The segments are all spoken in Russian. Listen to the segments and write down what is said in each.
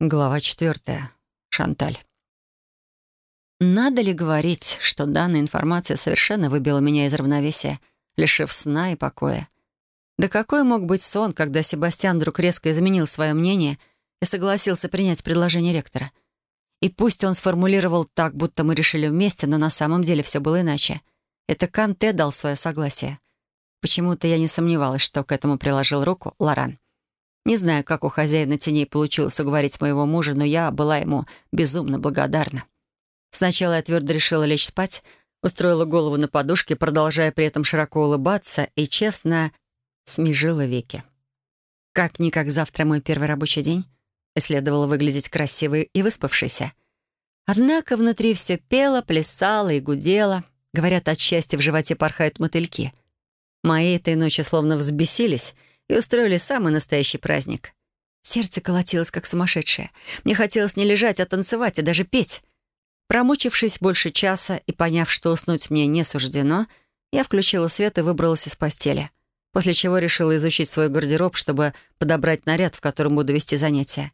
Глава четвертая. Шанталь. Надо ли говорить, что данная информация совершенно выбила меня из равновесия, лишив сна и покоя? Да какой мог быть сон, когда Себастьян вдруг резко изменил свое мнение и согласился принять предложение ректора? И пусть он сформулировал так, будто мы решили вместе, но на самом деле все было иначе. Это Канте дал свое согласие. Почему-то я не сомневалась, что к этому приложил руку Лоран. Не знаю, как у хозяина теней получилось уговорить моего мужа, но я была ему безумно благодарна. Сначала я твердо решила лечь спать, устроила голову на подушке, продолжая при этом широко улыбаться и, честно, смежила веки. Как-никак завтра мой первый рабочий день, и следовало выглядеть красивой и выспавшейся. Однако внутри все пело, плясало и гудело. Говорят, от счастья в животе порхают мотыльки. Мои этой ночи словно взбесились — и устроили самый настоящий праздник. Сердце колотилось, как сумасшедшее. Мне хотелось не лежать, а танцевать, и даже петь. Промучившись больше часа и поняв, что уснуть мне не суждено, я включила свет и выбралась из постели, после чего решила изучить свой гардероб, чтобы подобрать наряд, в котором буду вести занятия.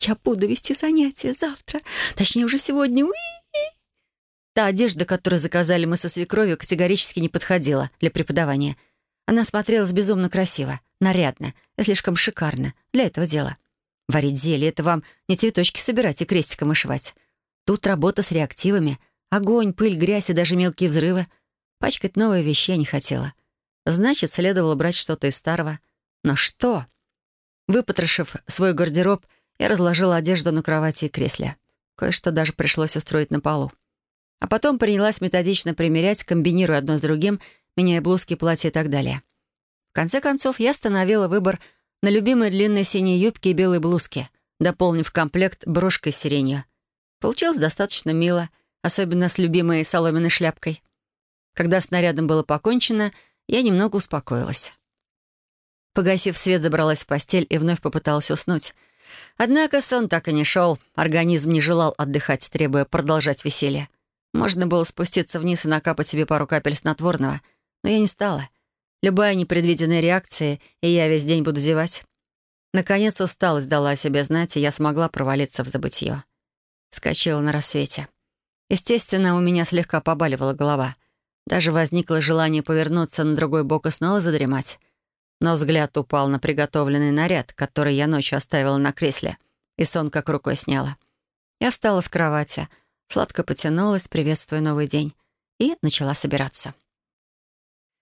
«Я буду вести занятия завтра, точнее, уже сегодня. Уи -и Та одежда, которую заказали мы со свекровью, категорически не подходила для преподавания. Она смотрелась безумно красиво нарядно и слишком шикарно для этого дела. Варить зелье — это вам не цветочки собирать и крестиком вышивать. Тут работа с реактивами, огонь, пыль, грязь и даже мелкие взрывы. Пачкать новые вещи я не хотела. Значит, следовало брать что-то из старого. Но что? Выпотрошив свой гардероб, я разложила одежду на кровати и кресле. Кое-что даже пришлось устроить на полу. А потом принялась методично примерять, комбинируя одно с другим, меняя блузки, платья и так далее. В конце концов, я остановила выбор на любимой длинной синей юбке и белой блузке, дополнив комплект брошкой с сиренью. Получилось достаточно мило, особенно с любимой соломенной шляпкой. Когда с нарядом было покончено, я немного успокоилась. Погасив свет, забралась в постель и вновь попыталась уснуть. Однако сон так и не шел, организм не желал отдыхать, требуя продолжать веселье. Можно было спуститься вниз и накапать себе пару капель снотворного, но я не стала. Любая непредвиденная реакция, и я весь день буду зевать. Наконец усталость дала о себе знать, и я смогла провалиться в забытье. Скочила на рассвете. Естественно, у меня слегка побаливала голова. Даже возникло желание повернуться на другой бок и снова задремать. Но взгляд упал на приготовленный наряд, который я ночью оставила на кресле, и сон как рукой сняла. Я встала с кровати, сладко потянулась, приветствуя новый день, и начала собираться.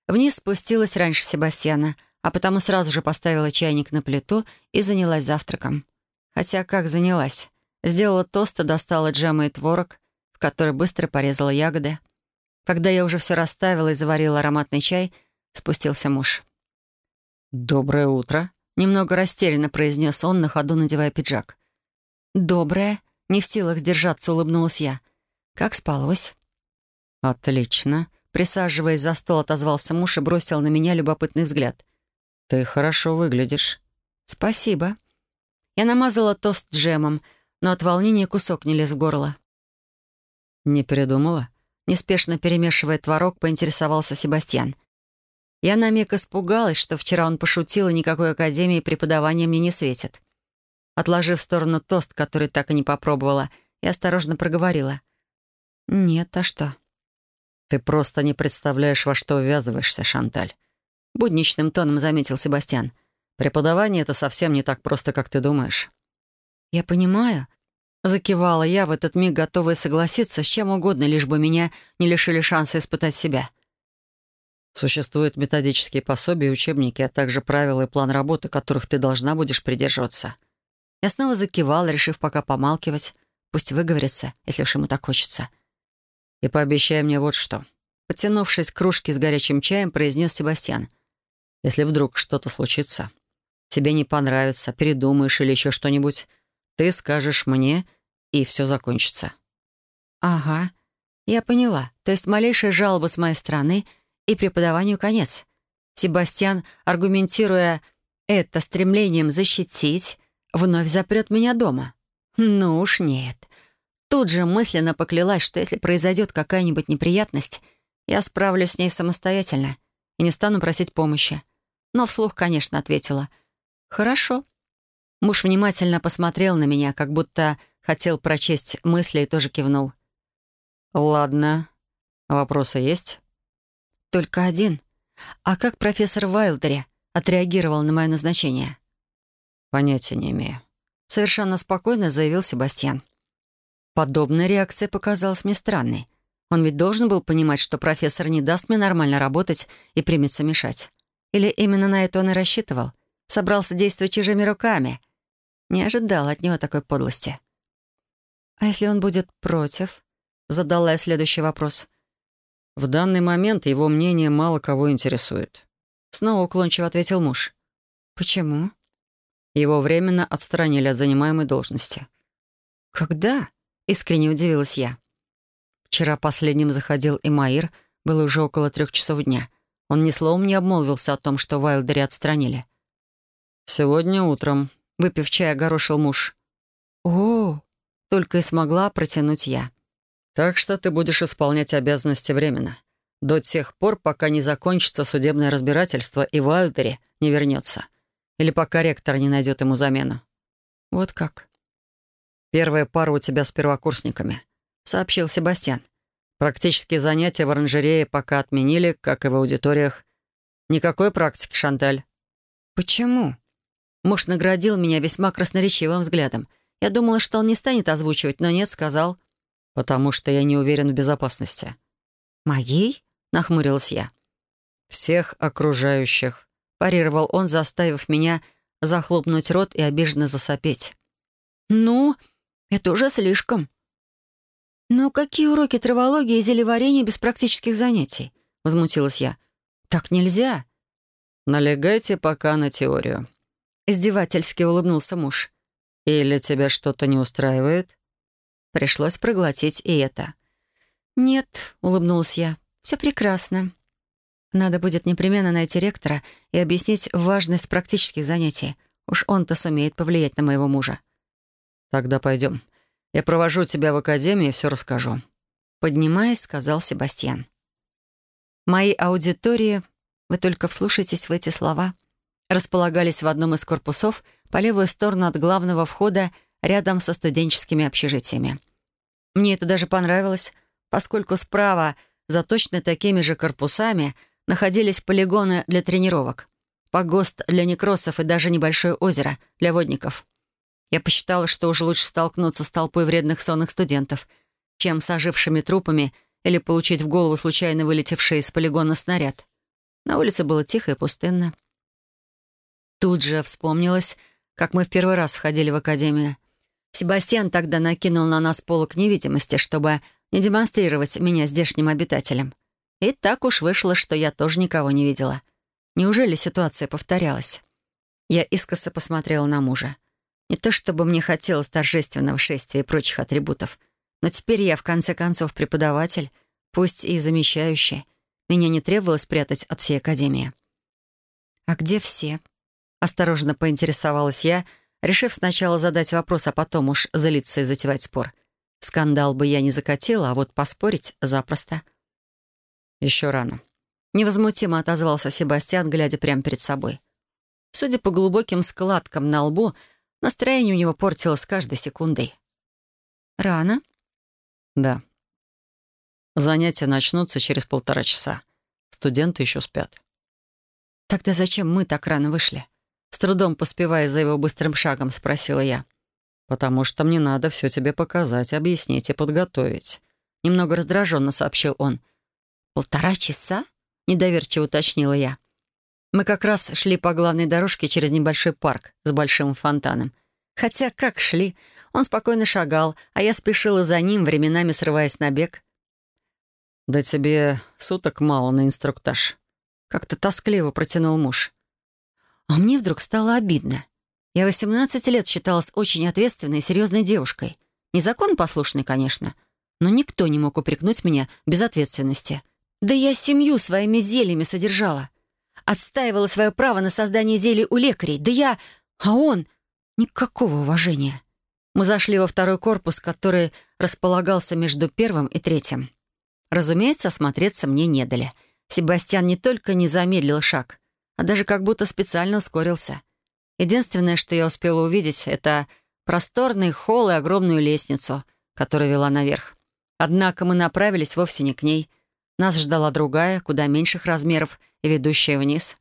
Вниз спустилась раньше Себастьяна, а потому сразу же поставила чайник на плиту и занялась завтраком. Хотя как занялась? Сделала тост достала джема и творог, в который быстро порезала ягоды. Когда я уже все расставила и заварила ароматный чай, спустился муж. «Доброе утро», — немного растерянно произнес он, на ходу надевая пиджак. «Доброе», — не в силах сдержаться, улыбнулась я. «Как спалось?» «Отлично», Присаживаясь за стол, отозвался муж и бросил на меня любопытный взгляд. «Ты хорошо выглядишь». «Спасибо». Я намазала тост джемом, но от волнения кусок не лез в горло. «Не передумала?» Неспешно перемешивая творог, поинтересовался Себастьян. Я на миг испугалась, что вчера он пошутил, и никакой академии преподавания мне не светит. Отложив в сторону тост, который так и не попробовала, я осторожно проговорила. «Нет, а что?» «Ты просто не представляешь, во что ввязываешься, Шанталь», — будничным тоном заметил Себастьян. «Преподавание — это совсем не так просто, как ты думаешь». «Я понимаю», — закивала я в этот миг, готовая согласиться с чем угодно, лишь бы меня не лишили шанса испытать себя. Существуют методические пособия и учебники, а также правила и план работы, которых ты должна будешь придерживаться. Я снова закивала, решив пока помалкивать. Пусть выговорится, если уж ему так хочется. — и пообещай мне вот что». Потянувшись к кружке с горячим чаем, произнес Себастьян. «Если вдруг что-то случится, тебе не понравится, передумаешь или еще что-нибудь, ты скажешь мне, и все закончится». «Ага, я поняла. То есть малейшая жалоба с моей стороны, и преподаванию конец». Себастьян, аргументируя это стремлением защитить, вновь запрет меня дома. «Ну уж нет. Тут же мысленно поклялась, что если произойдет какая-нибудь неприятность, я справлюсь с ней самостоятельно и не стану просить помощи. Но вслух, конечно, ответила. «Хорошо». Муж внимательно посмотрел на меня, как будто хотел прочесть мысли и тоже кивнул. «Ладно. Вопросы есть?» «Только один. А как профессор Вайлдери отреагировал на мое назначение?» «Понятия не имею», — совершенно спокойно заявил Себастьян. Подобная реакция показалась мне странной. Он ведь должен был понимать, что профессор не даст мне нормально работать и примется мешать. Или именно на это он и рассчитывал? Собрался действовать чужими руками. Не ожидал от него такой подлости. «А если он будет против?» — задала я следующий вопрос. «В данный момент его мнение мало кого интересует», — снова уклончиво ответил муж. «Почему?» Его временно отстранили от занимаемой должности. «Когда?» — искренне удивилась я. Вчера последним заходил и Маир, было уже около трех часов дня. Он ни словом не обмолвился о том, что Вайлдери отстранили. «Сегодня утром», — выпив чай, огорошил муж. «О!» — только и смогла протянуть я. «Так что ты будешь исполнять обязанности временно. До тех пор, пока не закончится судебное разбирательство и Вайлдери не вернется. Или пока ректор не найдет ему замену». «Вот как?» «Первая пара у тебя с первокурсниками», — сообщил Себастьян. «Практические занятия в оранжерее пока отменили, как и в аудиториях. Никакой практики, Шанталь». «Почему?» Муж наградил меня весьма красноречивым взглядом. Я думала, что он не станет озвучивать, но нет, сказал. «Потому что я не уверен в безопасности». «Моей?» — нахмурилась я. «Всех окружающих», — парировал он, заставив меня захлопнуть рот и обиженно засопеть. «Ну, это уже слишком», «Но какие уроки травологии и зелеварения без практических занятий?» — возмутилась я. «Так нельзя». «Налегайте пока на теорию». Издевательски улыбнулся муж. «Или тебя что-то не устраивает?» Пришлось проглотить и это. «Нет», — улыбнулась я, — «все прекрасно. Надо будет непременно найти ректора и объяснить важность практических занятий. Уж он-то сумеет повлиять на моего мужа». «Тогда пойдем. Я провожу тебя в академию и все расскажу». Поднимаясь, сказал Себастьян. Мои аудитории, вы только вслушайтесь в эти слова, располагались в одном из корпусов по левую сторону от главного входа рядом со студенческими общежитиями. Мне это даже понравилось, поскольку справа, за точно такими же корпусами, находились полигоны для тренировок, погост для некросов и даже небольшое озеро для водников. Я посчитала, что уже лучше столкнуться с толпой вредных сонных студентов, чем с ожившими трупами или получить в голову случайно вылетевший из полигона снаряд. На улице было тихо и пустынно. Тут же вспомнилось, как мы в первый раз входили в академию. Себастьян тогда накинул на нас полок невидимости, чтобы не демонстрировать меня здешним обитателям. И так уж вышло, что я тоже никого не видела. Неужели ситуация повторялась? Я искоса посмотрела на мужа. Не то чтобы мне хотелось торжественного шествия и прочих атрибутов, но теперь я, в конце концов, преподаватель, пусть и замещающий. Меня не требовалось прятать от всей Академии. «А где все?» — осторожно поинтересовалась я, решив сначала задать вопрос, а потом уж залиться и затевать спор. Скандал бы я не закатила, а вот поспорить запросто. «Еще рано», — невозмутимо отозвался Себастьян, глядя прямо перед собой. Судя по глубоким складкам на лбу, Настроение у него портилось с каждой секундой. «Рано?» «Да. Занятия начнутся через полтора часа. Студенты еще спят». «Тогда зачем мы так рано вышли?» С трудом поспевая за его быстрым шагом, спросила я. «Потому что мне надо все тебе показать, объяснить и подготовить», — немного раздраженно сообщил он. «Полтора часа?» — недоверчиво уточнила я. Мы как раз шли по главной дорожке через небольшой парк с большим фонтаном. Хотя как шли? Он спокойно шагал, а я спешила за ним, временами срываясь на бег. «Да тебе суток мало на инструктаж», — как-то тоскливо протянул муж. А мне вдруг стало обидно. Я 18 лет считалась очень ответственной и серьезной девушкой. Незаконно конечно, но никто не мог упрекнуть меня безответственности. Да я семью своими зельями содержала отстаивала свое право на создание зелий у лекарей. Да я... А он... Никакого уважения. Мы зашли во второй корпус, который располагался между первым и третьим. Разумеется, осмотреться мне не дали. Себастьян не только не замедлил шаг, а даже как будто специально ускорился. Единственное, что я успела увидеть, это просторный холл и огромную лестницу, которая вела наверх. Однако мы направились вовсе не к ней. Нас ждала другая, куда меньших размеров и ведущая вниз.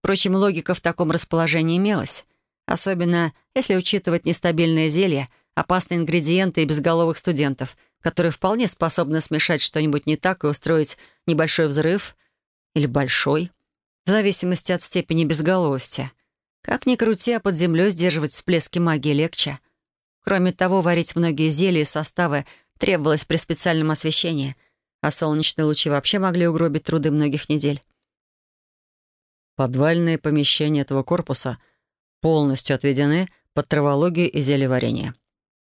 Впрочем, логика в таком расположении имелась. Особенно, если учитывать нестабильное зелье, опасные ингредиенты и безголовых студентов, которые вполне способны смешать что-нибудь не так и устроить небольшой взрыв или большой, в зависимости от степени безголовости. Как ни крути, а под землей сдерживать всплески магии легче. Кроме того, варить многие зелья и составы требовалось при специальном освещении, а солнечные лучи вообще могли угробить труды многих недель. Подвальные помещения этого корпуса полностью отведены под травологию и зельеварение.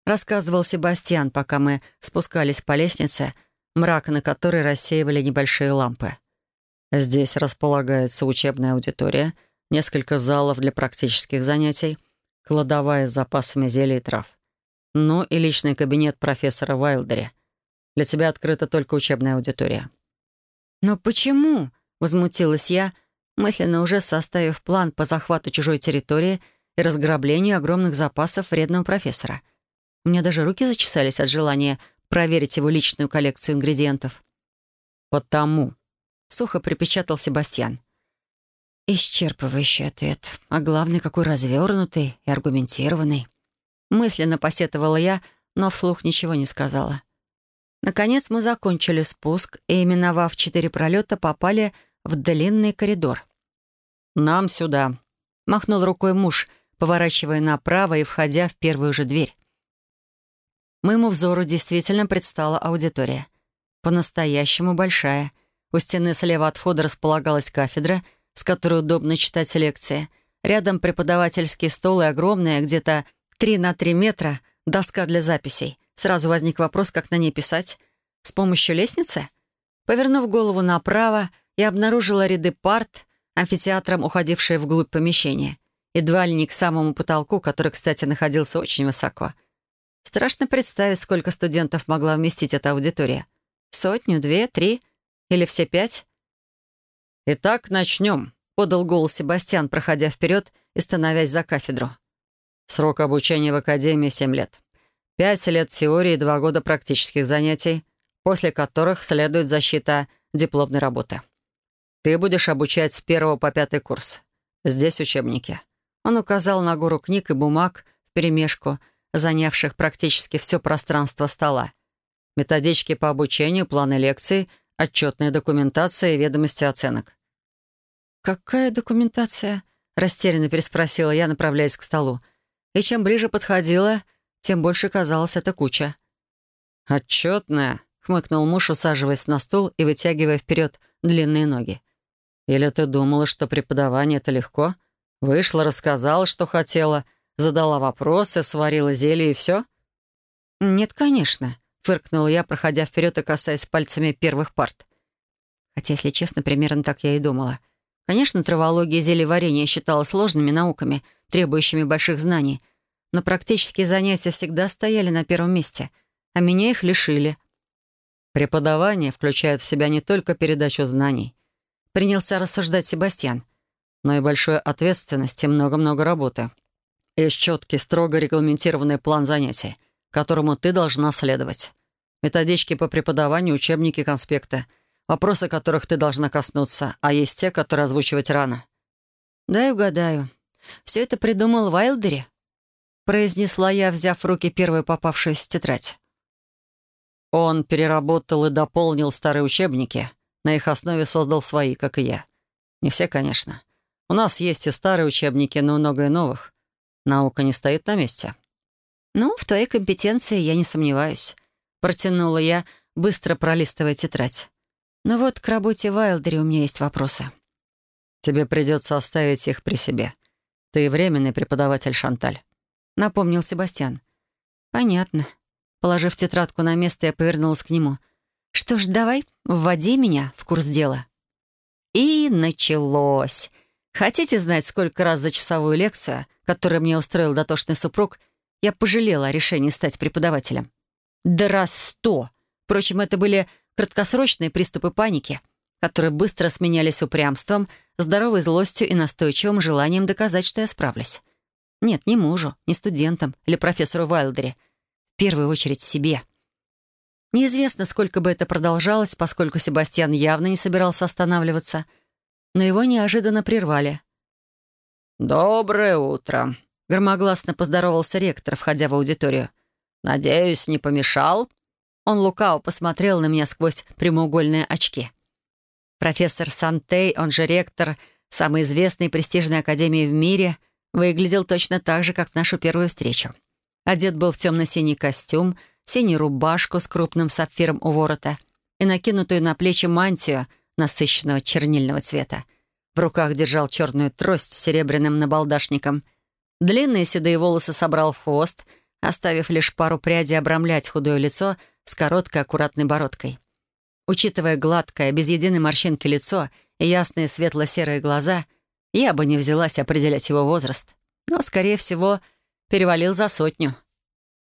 Рассказывал Себастьян, пока мы спускались по лестнице, мрак на которой рассеивали небольшие лампы. Здесь располагается учебная аудитория, несколько залов для практических занятий, кладовая с запасами зелий и трав. Ну и личный кабинет профессора Вайлдери. Для тебя открыта только учебная аудитория. «Но почему?» — возмутилась я, мысленно уже составив план по захвату чужой территории и разграблению огромных запасов вредного профессора. У меня даже руки зачесались от желания проверить его личную коллекцию ингредиентов. «Потому», — сухо припечатал Себастьян. Исчерпывающий ответ, а главное, какой развернутый и аргументированный. Мысленно посетовала я, но вслух ничего не сказала. Наконец мы закончили спуск и, именовав четыре пролета, попали в длинный коридор. «Нам сюда», — махнул рукой муж, поворачивая направо и входя в первую же дверь. Моему взору действительно предстала аудитория. По-настоящему большая. У стены слева от входа располагалась кафедра, с которой удобно читать лекции. Рядом преподавательский стол и огромная, где-то три на три метра, доска для записей. Сразу возник вопрос, как на ней писать. С помощью лестницы? Повернув голову направо, я обнаружила ряды парт, амфитеатром уходившие вглубь помещения. Едва ли не к самому потолку, который, кстати, находился очень высоко. Страшно представить, сколько студентов могла вместить эта аудитория. Сотню, две, три или все пять? «Итак, начнем», — подал голос Себастьян, проходя вперед и становясь за кафедру. Срок обучения в Академии — семь лет. Пять лет теории и два года практических занятий, после которых следует защита дипломной работы. Ты будешь обучать с первого по пятый курс. Здесь учебники». Он указал на гору книг и бумаг вперемешку, занявших практически все пространство стола. Методички по обучению, планы лекций, отчетная документация и ведомости оценок. «Какая документация?» — растерянно переспросила я, направляясь к столу. И чем ближе подходила, тем больше казалось это куча. «Отчетная», — хмыкнул муж, усаживаясь на стул и вытягивая вперед длинные ноги. Или ты думала, что преподавание — это легко? Вышла, рассказала, что хотела, задала вопросы, сварила зелье и все? «Нет, конечно», — фыркнула я, проходя вперед и касаясь пальцами первых парт. Хотя, если честно, примерно так я и думала. Конечно, травология и зельеварение считала сложными науками, требующими больших знаний, но практические занятия всегда стояли на первом месте, а меня их лишили. Преподавание включает в себя не только передачу знаний, принялся рассуждать Себастьян. Но и большой ответственности, много-много работы. Есть четкий, строго регламентированный план занятий, которому ты должна следовать. Методички по преподаванию, учебники, конспекты, вопросы которых ты должна коснуться, а есть те, которые озвучивать рано. «Дай угадаю. Все это придумал Вайлдери?» Произнесла я, взяв в руки первую попавшуюся тетрадь. Он переработал и дополнил старые учебники — на их основе создал свои, как и я. Не все, конечно. У нас есть и старые учебники, но много и новых. Наука не стоит на месте. «Ну, в твоей компетенции я не сомневаюсь», — протянула я, быстро пролистывая тетрадь. «Но вот к работе Вайлдери у меня есть вопросы». «Тебе придется оставить их при себе. Ты временный преподаватель Шанталь», — напомнил Себастьян. «Понятно». Положив тетрадку на место, я повернулась к нему — что ж, давай, вводи меня в курс дела. И началось. Хотите знать, сколько раз за часовую лекцию, которую мне устроил дотошный супруг, я пожалела о решении стать преподавателем? Да раз сто. Впрочем, это были краткосрочные приступы паники, которые быстро сменялись упрямством, здоровой злостью и настойчивым желанием доказать, что я справлюсь. Нет, не мужу, не студентам или профессору Вайлдере. В первую очередь себе. Неизвестно, сколько бы это продолжалось, поскольку Себастьян явно не собирался останавливаться. Но его неожиданно прервали. «Доброе утро», — громогласно поздоровался ректор, входя в аудиторию. «Надеюсь, не помешал?» Он лукаво посмотрел на меня сквозь прямоугольные очки. Профессор Сантей, он же ректор самой известной и престижной академии в мире, выглядел точно так же, как в нашу первую встречу. Одет был в темно-синий костюм, синюю рубашку с крупным сапфиром у ворота и накинутую на плечи мантию насыщенного чернильного цвета. В руках держал черную трость с серебряным набалдашником. Длинные седые волосы собрал в хвост, оставив лишь пару прядей обрамлять худое лицо с короткой аккуратной бородкой. Учитывая гладкое, без единой морщинки лицо и ясные светло-серые глаза, я бы не взялась определять его возраст. Но, скорее всего, перевалил за сотню.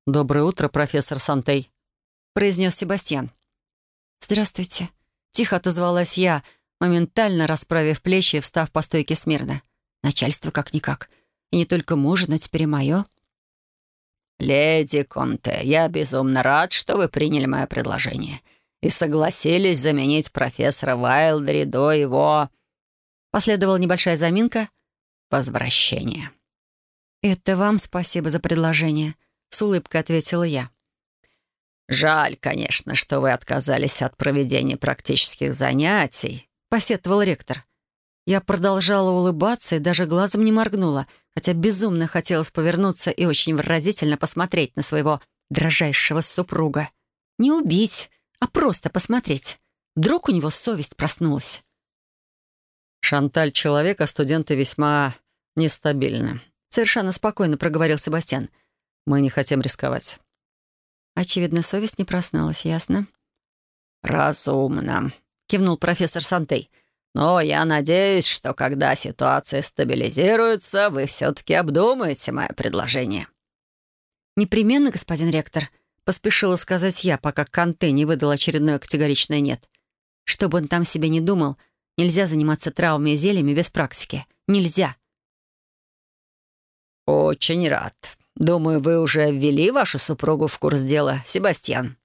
«Доброе утро, профессор Сантей», — произнес Себастьян. «Здравствуйте», — тихо отозвалась я, моментально расправив плечи и встав по стойке смирно. Начальство как-никак. И не только мужа, но теперь и мое. «Леди Конте, я безумно рад, что вы приняли мое предложение и согласились заменить профессора Вайлдери до его...» Последовала небольшая заминка. «Возвращение». «Это вам спасибо за предложение», — с улыбкой ответила я. «Жаль, конечно, что вы отказались от проведения практических занятий», — посетовал ректор. Я продолжала улыбаться и даже глазом не моргнула, хотя безумно хотелось повернуться и очень выразительно посмотреть на своего дрожайшего супруга. Не убить, а просто посмотреть. Вдруг у него совесть проснулась. «Шанталь человек, а студенты весьма нестабильны», — совершенно спокойно проговорил Себастьян. «Мы не хотим рисковать». Очевидно, совесть не проснулась, ясно? «Разумно», — кивнул профессор Сантей. «Но я надеюсь, что когда ситуация стабилизируется, вы все-таки обдумаете мое предложение». «Непременно, господин ректор», Поспешила сказать я, пока Канте не выдал очередное категоричное «нет». Что бы он там себе не думал, нельзя заниматься травмами и зельями без практики. Нельзя. «Очень рад. Думаю, вы уже ввели вашу супругу в курс дела, Себастьян?»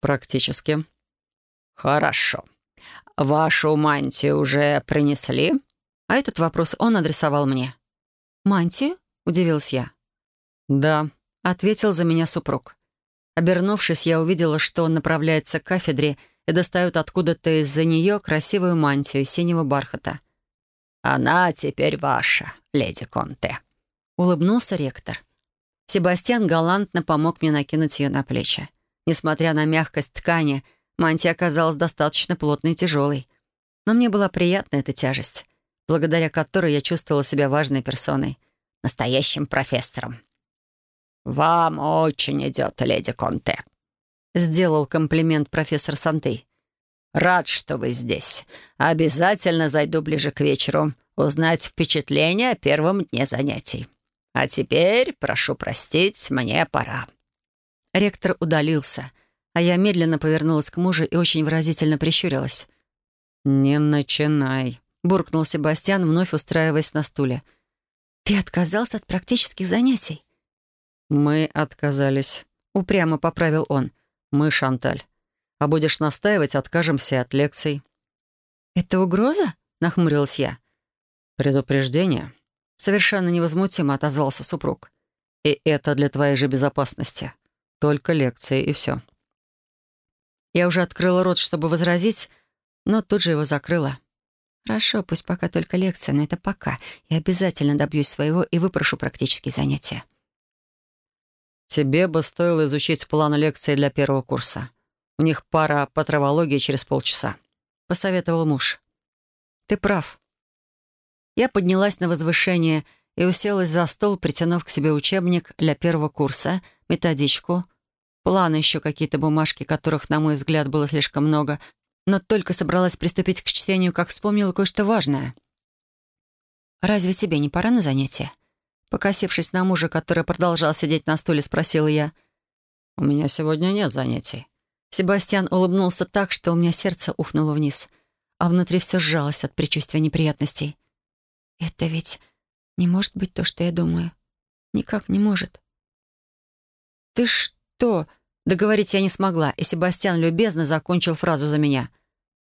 «Практически». «Хорошо. Вашу мантию уже принесли?» А этот вопрос он адресовал мне. «Мантию?» — удивилась я. «Да», — ответил за меня супруг. Обернувшись, я увидела, что он направляется к кафедре и достает откуда-то из-за нее красивую мантию синего бархата. «Она теперь ваша, леди Конте», — улыбнулся ректор. Себастьян галантно помог мне накинуть ее на плечи. Несмотря на мягкость ткани, мантия оказалась достаточно плотной и тяжелой. Но мне была приятна эта тяжесть, благодаря которой я чувствовала себя важной персоной, настоящим профессором. «Вам очень идет, леди Конте», — сделал комплимент профессор Сантей. «Рад, что вы здесь. Обязательно зайду ближе к вечеру, узнать впечатление о первом дне занятий. А теперь, прошу простить, мне пора». Ректор удалился, а я медленно повернулась к мужу и очень выразительно прищурилась. «Не начинай», — буркнул Себастьян, вновь устраиваясь на стуле. «Ты отказался от практических занятий?» «Мы отказались», — упрямо поправил он. «Мы, Шанталь. А будешь настаивать, откажемся от лекций». «Это угроза?» — нахмурилась я. «Предупреждение?» — совершенно невозмутимо отозвался супруг. «И это для твоей же безопасности. Только лекции и все». Я уже открыла рот, чтобы возразить, но тут же его закрыла. «Хорошо, пусть пока только лекция, но это пока. Я обязательно добьюсь своего и выпрошу практические занятия». Тебе бы стоило изучить план лекции для первого курса. У них пара по травологии через полчаса», — посоветовал муж. «Ты прав». Я поднялась на возвышение и уселась за стол, притянув к себе учебник для первого курса, методичку, планы еще какие-то бумажки, которых, на мой взгляд, было слишком много, но только собралась приступить к чтению, как вспомнила кое-что важное. «Разве тебе не пора на занятия?» Покосившись на мужа, который продолжал сидеть на стуле, спросила я. «У меня сегодня нет занятий». Себастьян улыбнулся так, что у меня сердце ухнуло вниз, а внутри все сжалось от предчувствия неприятностей. «Это ведь не может быть то, что я думаю. Никак не может. «Ты что?» Договорить я не смогла, и Себастьян любезно закончил фразу за меня.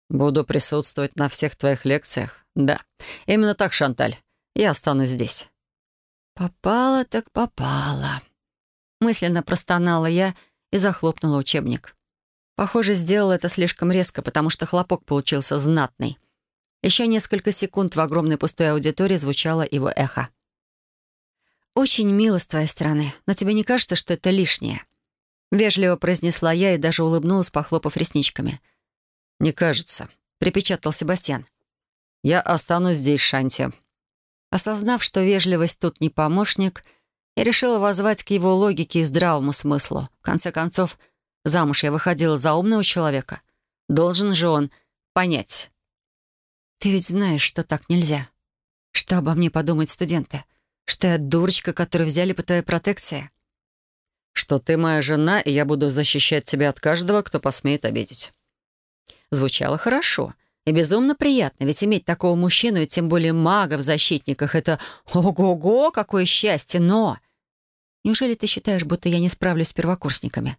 «Буду присутствовать на всех твоих лекциях. Да, именно так, Шанталь. Я останусь здесь». «Попала так попала». Мысленно простонала я и захлопнула учебник. Похоже, сделала это слишком резко, потому что хлопок получился знатный. Еще несколько секунд в огромной пустой аудитории звучало его эхо. «Очень мило с твоей стороны, но тебе не кажется, что это лишнее?» Вежливо произнесла я и даже улыбнулась, похлопав ресничками. «Не кажется», — припечатал Себастьян. «Я останусь здесь, Шанти». Осознав, что вежливость тут не помощник, я решила воззвать к его логике и здравому смыслу. В конце концов, замуж я выходила за умного человека. Должен же он понять. «Ты ведь знаешь, что так нельзя. Что обо мне подумают студенты? Что я дурочка, которую взяли по твоей протекции?» «Что ты моя жена, и я буду защищать тебя от каждого, кто посмеет обидеть». Звучало хорошо и безумно приятно, ведь иметь такого мужчину, и тем более мага в защитниках, это ого-го, какое счастье, но... Неужели ты считаешь, будто я не справлюсь с первокурсниками?»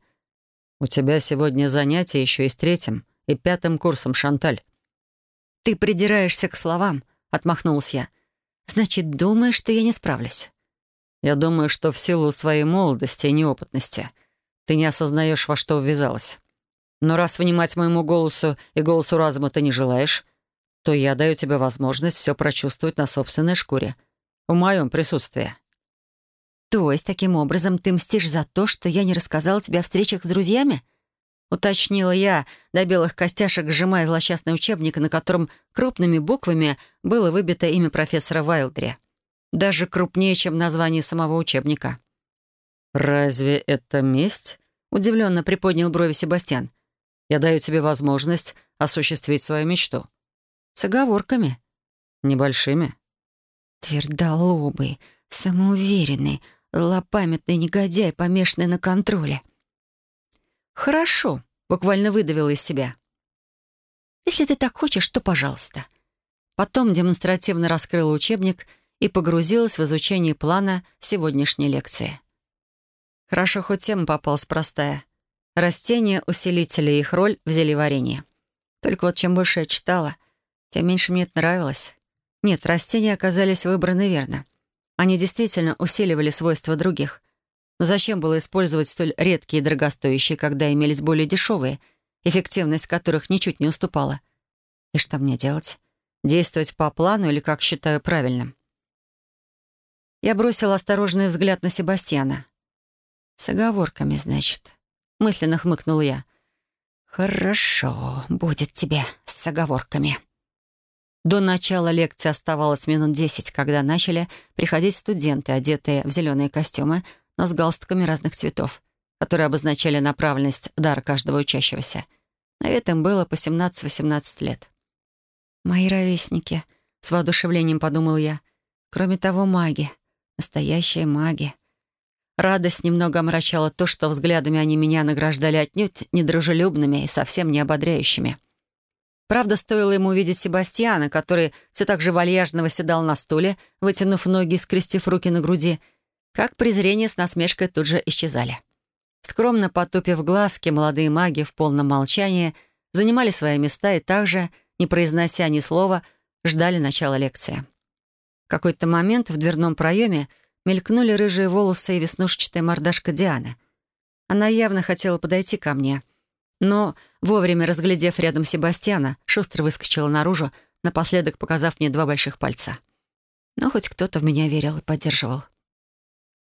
«У тебя сегодня занятия еще и с третьим и пятым курсом, Шанталь». «Ты придираешься к словам», — отмахнулась я. «Значит, думаешь, что я не справлюсь?» «Я думаю, что в силу своей молодости и неопытности ты не осознаешь, во что ввязалась. Но раз внимать моему голосу и голосу разума ты не желаешь, то я даю тебе возможность все прочувствовать на собственной шкуре, в моем присутствии». «То есть, таким образом, ты мстишь за то, что я не рассказала тебе о встречах с друзьями?» Уточнила я, до белых костяшек сжимая злосчастный учебник, на котором крупными буквами было выбито имя профессора Вайлдри. Даже крупнее, чем название самого учебника. «Разве это месть?» — удивленно приподнял брови Себастьян. «Я даю тебе возможность осуществить свою мечту». «С оговорками». «Небольшими». «Твердолобый, самоуверенный, злопамятный негодяй, помешанный на контроле. «Хорошо», — буквально выдавила из себя. «Если ты так хочешь, то пожалуйста». Потом демонстративно раскрыла учебник и погрузилась в изучение плана сегодняшней лекции. Хорошо, хоть тема попалась простая. Растения, усилители их роль в зелеварении. Только вот чем больше я читала, тем меньше мне это нравилось. Нет, растения оказались выбраны верно. Они действительно усиливали свойства других. Но зачем было использовать столь редкие и дорогостоящие, когда имелись более дешевые, эффективность которых ничуть не уступала? И что мне делать? Действовать по плану или как считаю правильным? Я бросила осторожный взгляд на Себастьяна. «С оговорками, значит», — мысленно хмыкнул я. «Хорошо, будет тебе с оговорками». До начала лекции оставалось минут десять, когда начали приходить студенты, одетые в зеленые костюмы, но с галстуками разных цветов, которые обозначали направленность дара каждого учащегося. На этом было по 17-18 лет. «Мои ровесники», — с воодушевлением подумал я. «Кроме того, маги. Настоящие маги». Радость немного омрачала то, что взглядами они меня награждали отнюдь недружелюбными и совсем не ободряющими. Правда, стоило ему увидеть Себастьяна, который все так же вальяжно восседал на стуле, вытянув ноги и скрестив руки на груди, как презрение с насмешкой тут же исчезали. Скромно потупив глазки, молодые маги в полном молчании занимали свои места и также, не произнося ни слова, ждали начала лекции. В какой-то момент в дверном проеме мелькнули рыжие волосы и веснушчатая мордашка Дианы. Она явно хотела подойти ко мне — но, вовремя разглядев рядом Себастьяна, шустро выскочила наружу, напоследок показав мне два больших пальца. Но хоть кто-то в меня верил и поддерживал.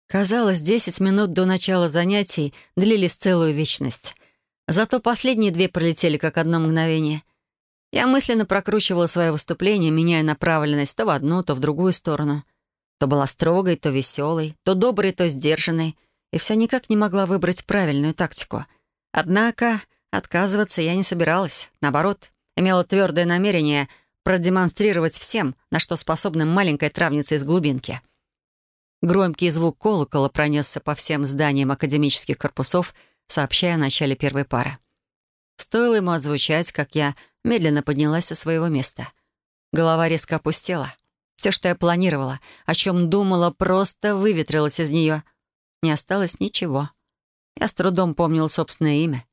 Казалось, десять минут до начала занятий длились целую вечность. Зато последние две пролетели как одно мгновение. Я мысленно прокручивала свое выступление, меняя направленность то в одну, то в другую сторону. То была строгой, то веселой, то доброй, то сдержанной, и все никак не могла выбрать правильную тактику. Однако Отказываться я не собиралась. Наоборот, имела твердое намерение продемонстрировать всем, на что способна маленькая травница из глубинки. Громкий звук колокола пронесся по всем зданиям академических корпусов, сообщая о начале первой пары. Стоило ему озвучать, как я медленно поднялась со своего места. Голова резко опустела. Все, что я планировала, о чем думала, просто выветрилось из нее. Не осталось ничего. Я с трудом помнила собственное имя.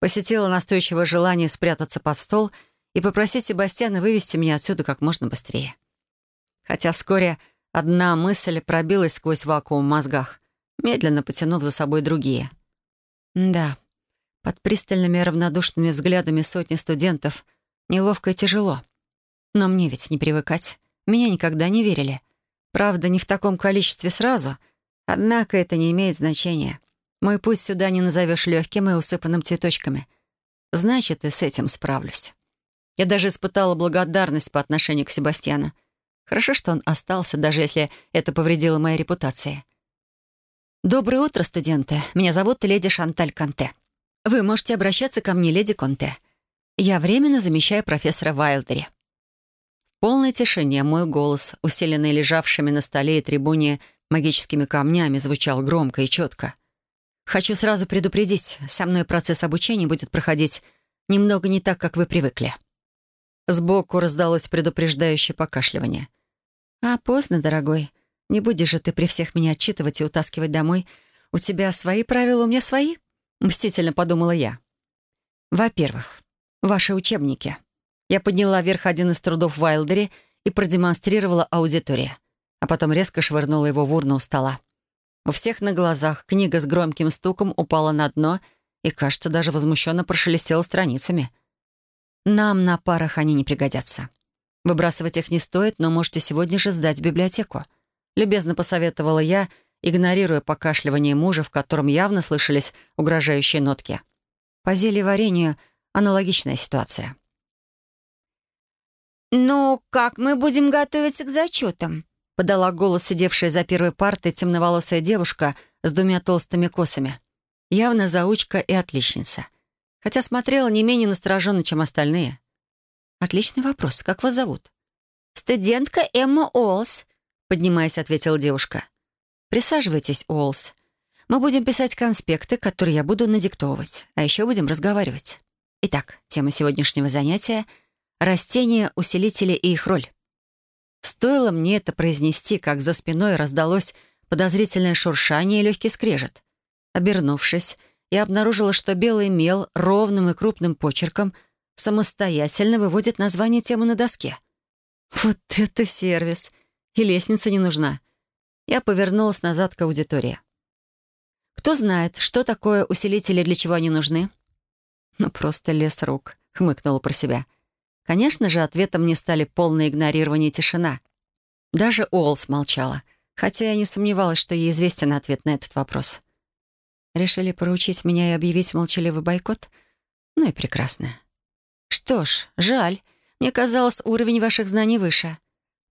Посетила настойчивое желание спрятаться под стол и попросить Себастьяна вывести меня отсюда как можно быстрее. Хотя вскоре одна мысль пробилась сквозь вакуум в мозгах, медленно потянув за собой другие. Да, под пристальными равнодушными взглядами сотни студентов неловко и тяжело. Но мне ведь не привыкать. Меня никогда не верили. Правда, не в таком количестве сразу, однако это не имеет значения. Мой путь сюда не назовешь легким и усыпанным цветочками. Значит, и с этим справлюсь. Я даже испытала благодарность по отношению к Себастьяну. Хорошо, что он остался, даже если это повредило моей репутации. «Доброе утро, студенты. Меня зовут леди Шанталь Конте. Вы можете обращаться ко мне, леди Конте. Я временно замещаю профессора Вайлдери». В полной тишине мой голос, усиленный лежавшими на столе и трибуне магическими камнями, звучал громко и четко. «Хочу сразу предупредить, со мной процесс обучения будет проходить немного не так, как вы привыкли». Сбоку раздалось предупреждающее покашливание. «А поздно, дорогой. Не будешь же ты при всех меня отчитывать и утаскивать домой. У тебя свои правила, у меня свои?» Мстительно подумала я. «Во-первых, ваши учебники». Я подняла вверх один из трудов в Вайлдере и продемонстрировала аудитории, а потом резко швырнула его в урну у стола. У всех на глазах книга с громким стуком упала на дно и, кажется, даже возмущенно прошелестела страницами. Нам на парах они не пригодятся. Выбрасывать их не стоит, но можете сегодня же сдать в библиотеку. Любезно посоветовала я, игнорируя покашливание мужа, в котором явно слышались угрожающие нотки. По зельеварению аналогичная ситуация. «Ну, как мы будем готовиться к зачетам?» подала голос сидевшая за первой партой темноволосая девушка с двумя толстыми косами. Явно заучка и отличница. Хотя смотрела не менее настороженно, чем остальные. «Отличный вопрос. Как вас зовут?» «Студентка Эмма Олс», поднимаясь, ответила девушка. «Присаживайтесь, Уолс. Мы будем писать конспекты, которые я буду надиктовывать, а еще будем разговаривать. Итак, тема сегодняшнего занятия — растения, усилители и их роль». Стоило мне это произнести, как за спиной раздалось подозрительное шуршание и легкий скрежет. Обернувшись, я обнаружила, что белый мел ровным и крупным почерком самостоятельно выводит название темы на доске. Вот это сервис! И лестница не нужна. Я повернулась назад к аудитории. Кто знает, что такое усилители, для чего они нужны? Ну, просто лес рук, хмыкнула про себя. Конечно же, ответом мне стали полное игнорирование и тишина. Даже Олс молчала, хотя я не сомневалась, что ей известен ответ на этот вопрос. Решили поручить меня и объявить молчаливый бойкот? Ну и прекрасно. Что ж, жаль. Мне казалось, уровень ваших знаний выше.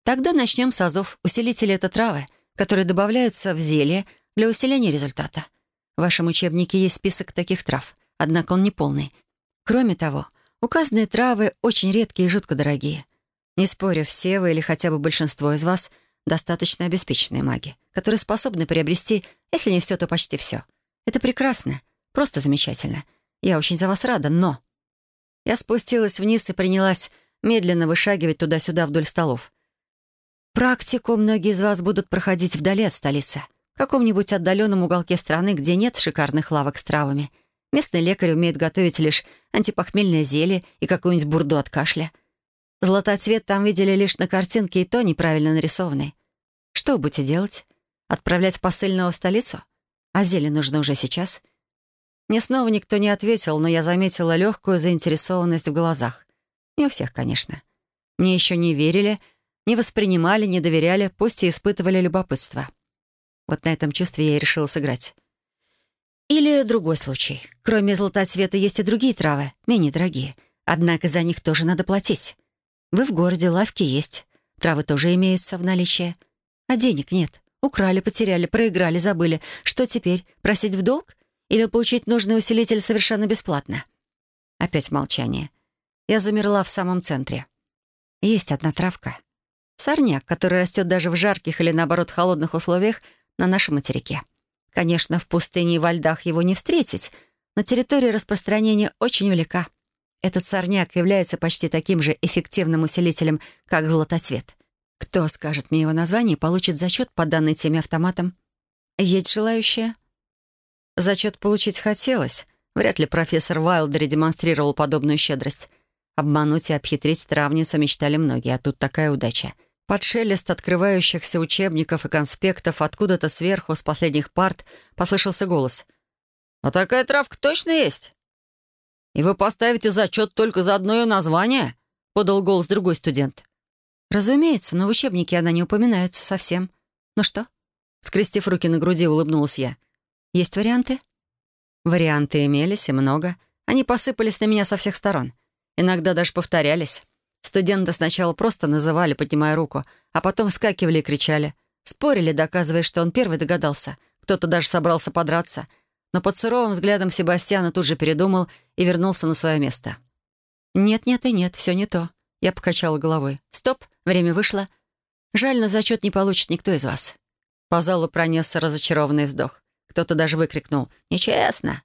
Тогда начнем с азов. Усилители — это травы, которые добавляются в зелье для усиления результата. В вашем учебнике есть список таких трав, однако он не полный. Кроме того, указанные травы очень редкие и жутко дорогие. Не спорю, все вы или хотя бы большинство из вас достаточно обеспеченные маги, которые способны приобрести, если не все, то почти все. Это прекрасно, просто замечательно. Я очень за вас рада, но... Я спустилась вниз и принялась медленно вышагивать туда-сюда вдоль столов. Практику многие из вас будут проходить вдали от столицы, в каком-нибудь отдаленном уголке страны, где нет шикарных лавок с травами. Местный лекарь умеет готовить лишь антипохмельное зелье и какую-нибудь бурду от кашля. Золотоцвет там видели лишь на картинке, и то неправильно нарисованный. Что вы будете делать? Отправлять посыльного в столицу? А зелье нужно уже сейчас? Мне снова никто не ответил, но я заметила легкую заинтересованность в глазах. Не у всех, конечно. Мне еще не верили — не воспринимали, не доверяли, пусть и испытывали любопытство. Вот на этом чувстве я и решила сыграть. Или другой случай. Кроме золотоцвета есть и другие травы, менее дорогие. Однако за них тоже надо платить. Вы в городе, лавки есть. Травы тоже имеются в наличии. А денег нет. Украли, потеряли, проиграли, забыли. Что теперь? Просить в долг? Или получить нужный усилитель совершенно бесплатно? Опять молчание. Я замерла в самом центре. Есть одна травка. Сорняк, который растет даже в жарких или, наоборот, холодных условиях на нашем материке. Конечно, в пустыне и во льдах его не встретить, но территория распространения очень велика. Этот сорняк является почти таким же эффективным усилителем, как золотоцвет. Кто скажет мне его название, получит зачет по данной теме автоматом. Есть желающие? Зачет получить хотелось. Вряд ли профессор Уайлдер демонстрировал подобную щедрость. Обмануть и обхитрить травницу мечтали многие, а тут такая удача. Под шелест открывающихся учебников и конспектов откуда-то сверху, с последних парт, послышался голос. «А такая травка точно есть?» «И вы поставите зачет только за одно ее название?» — подал голос другой студент. «Разумеется, но в учебнике она не упоминается совсем. Ну что?» Скрестив руки на груди, улыбнулась я. «Есть варианты?» Варианты имелись, и много. Они посыпались на меня со всех сторон. Иногда даже повторялись. Студенты сначала просто называли, поднимая руку, а потом вскакивали и кричали. Спорили, доказывая, что он первый догадался. Кто-то даже собрался подраться. Но под суровым взглядом Себастьяна тут же передумал и вернулся на свое место. «Нет, нет и нет, все не то». Я покачала головой. «Стоп, время вышло. Жаль, но зачет не получит никто из вас». По залу пронесся разочарованный вздох. Кто-то даже выкрикнул «Нечестно!».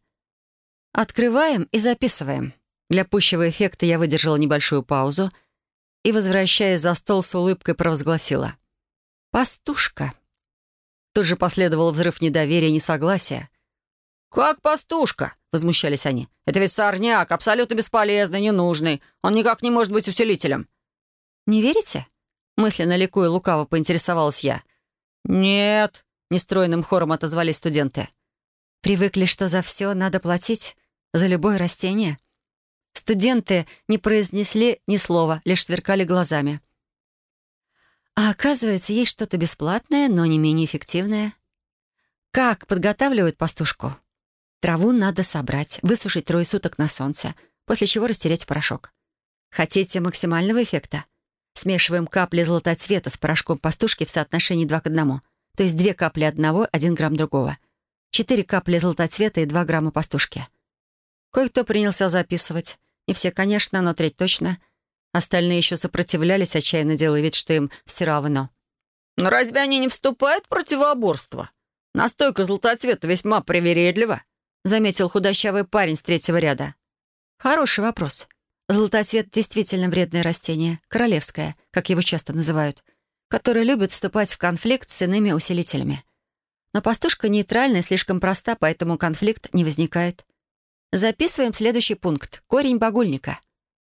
«Открываем и записываем». Для пущего эффекта я выдержала небольшую паузу и, возвращаясь за стол, с улыбкой провозгласила. «Пастушка». Тут же последовал взрыв недоверия и несогласия. «Как пастушка?» — возмущались они. «Это ведь сорняк, абсолютно бесполезный, ненужный. Он никак не может быть усилителем». «Не верите?» — мысленно ликуя лукаво поинтересовалась я. «Нет», — нестройным хором отозвались студенты. «Привыкли, что за все надо платить? За любое растение?» Студенты не произнесли ни слова, лишь сверкали глазами. А оказывается, есть что-то бесплатное, но не менее эффективное. Как подготавливают пастушку? Траву надо собрать, высушить трое суток на солнце, после чего растереть в порошок. Хотите максимального эффекта? Смешиваем капли золотоцвета с порошком пастушки в соотношении 2 к 1. То есть 2 капли одного, 1 грамм другого. 4 капли золотоцвета и 2 грамма пастушки. Кое-кто принялся записывать. Не все, конечно, но треть точно. Остальные еще сопротивлялись, отчаянно делая вид, что им все равно. «Но разве они не вступают в противоборство? Настойка золотоцвета весьма привередлива», заметил худощавый парень с третьего ряда. «Хороший вопрос. Золотоцвет действительно вредное растение, королевское, как его часто называют, которое любит вступать в конфликт с иными усилителями. Но пастушка нейтральная, слишком проста, поэтому конфликт не возникает. Записываем следующий пункт. Корень багульника.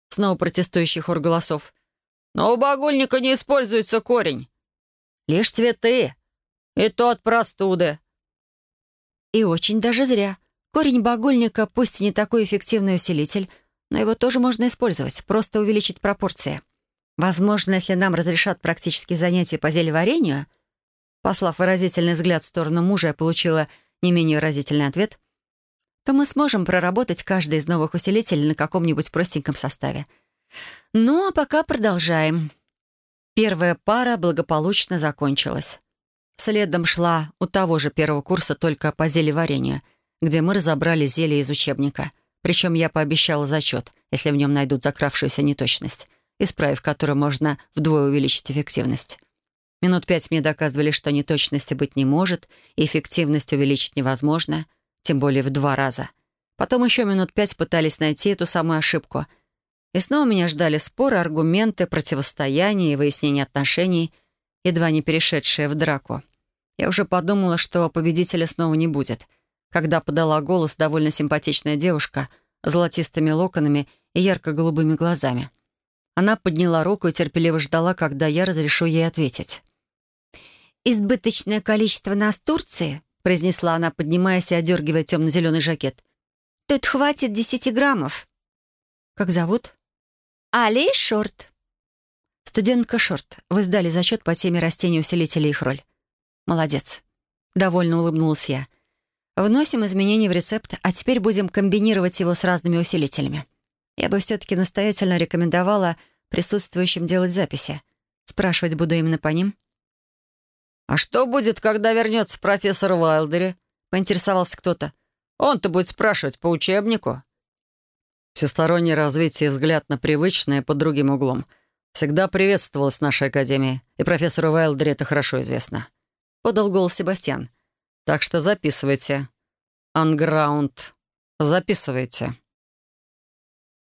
Снова протестующий хор голосов. «Но у багульника не используется корень. Лишь цветы. И то от простуды». И очень даже зря. Корень багульника, пусть не такой эффективный усилитель, но его тоже можно использовать, просто увеличить пропорции. Возможно, если нам разрешат практические занятия по зельеварению, послав выразительный взгляд в сторону мужа, я получила не менее выразительный ответ, то мы сможем проработать каждый из новых усилителей на каком-нибудь простеньком составе. Ну, а пока продолжаем. Первая пара благополучно закончилась. Следом шла у того же первого курса только по зельеварению, где мы разобрали зелье из учебника — причем я пообещала зачет, если в нем найдут закравшуюся неточность, исправив которую можно вдвое увеличить эффективность. Минут пять мне доказывали, что неточности быть не может, и эффективность увеличить невозможно, тем более в два раза. Потом еще минут пять пытались найти эту самую ошибку. И снова меня ждали споры, аргументы, противостояния и выяснение отношений, едва не перешедшие в драку. Я уже подумала, что победителя снова не будет — когда подала голос довольно симпатичная девушка с золотистыми локонами и ярко-голубыми глазами. Она подняла руку и терпеливо ждала, когда я разрешу ей ответить. «Избыточное количество нас Турции», — произнесла она, поднимаясь и одергивая темно-зеленый жакет. «Тут хватит десяти граммов». «Как зовут?» «Али Шорт». «Студентка Шорт, вы сдали зачет по теме растений усилителей их роль». «Молодец». Довольно улыбнулась я. Вносим изменения в рецепт, а теперь будем комбинировать его с разными усилителями. Я бы все-таки настоятельно рекомендовала присутствующим делать записи. Спрашивать буду именно по ним. «А что будет, когда вернется профессор Уайлдери?» — поинтересовался кто-то. «Он-то будет спрашивать по учебнику». Всестороннее развитие и взгляд на привычное под другим углом всегда приветствовалось в нашей академии, и профессору Уайлдери это хорошо известно. Подал голос Себастьян. Так что записывайте. Анграунд. Записывайте.